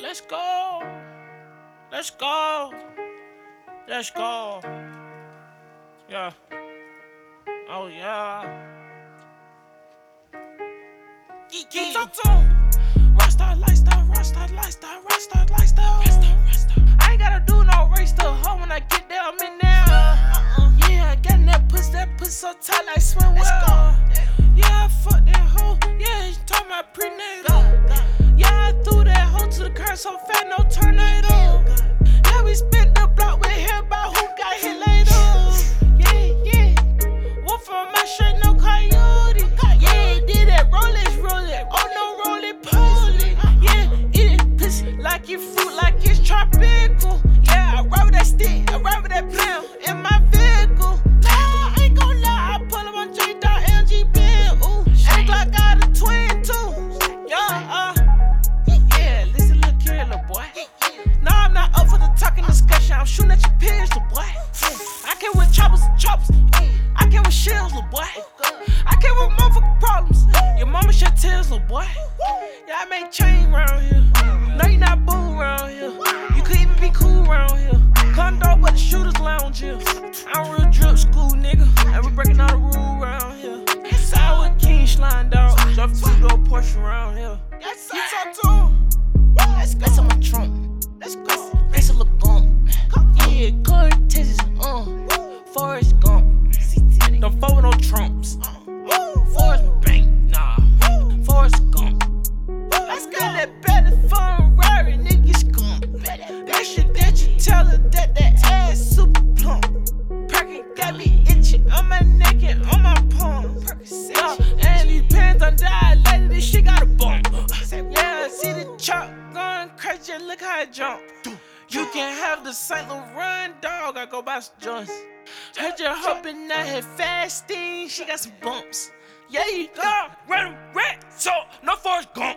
Let's go. Let's go. Let's go. Yeah. Oh yeah. Geeky. Talk to him. Rockstar lifestyle, rockstar lifestyle, the so fat, no tornado. Yeah, we spent the block with him about who got hit later. Yeah, yeah. Wolf on my shirt, no coyote. Yeah, did that Rolex, Rolex. Oh no, roll it, it. Yeah, eat it, pussy like it fruit, like it's tropical. Yeah, I ride with that stick, I ride with that pound with shells, little boy. I came with motherfucking problems. Your mama shed tears, little boy. Yeah, I make chain round here. No, you not boo round here. You could even be cool round here. Condo, but the shooters lounge here. Tell her that that ass super plump. Perkin got me itching on my neck and on my palm. Yeah, uh, and these pants done dilated, this shit got a bump. Yeah, see the truck going crazy, look how it jump. You can have the St. Laurent dog, I go some joints. Heard you hoping that hit fasting, she got some bumps. Yeah, you got red, red, so no Forrest Gump.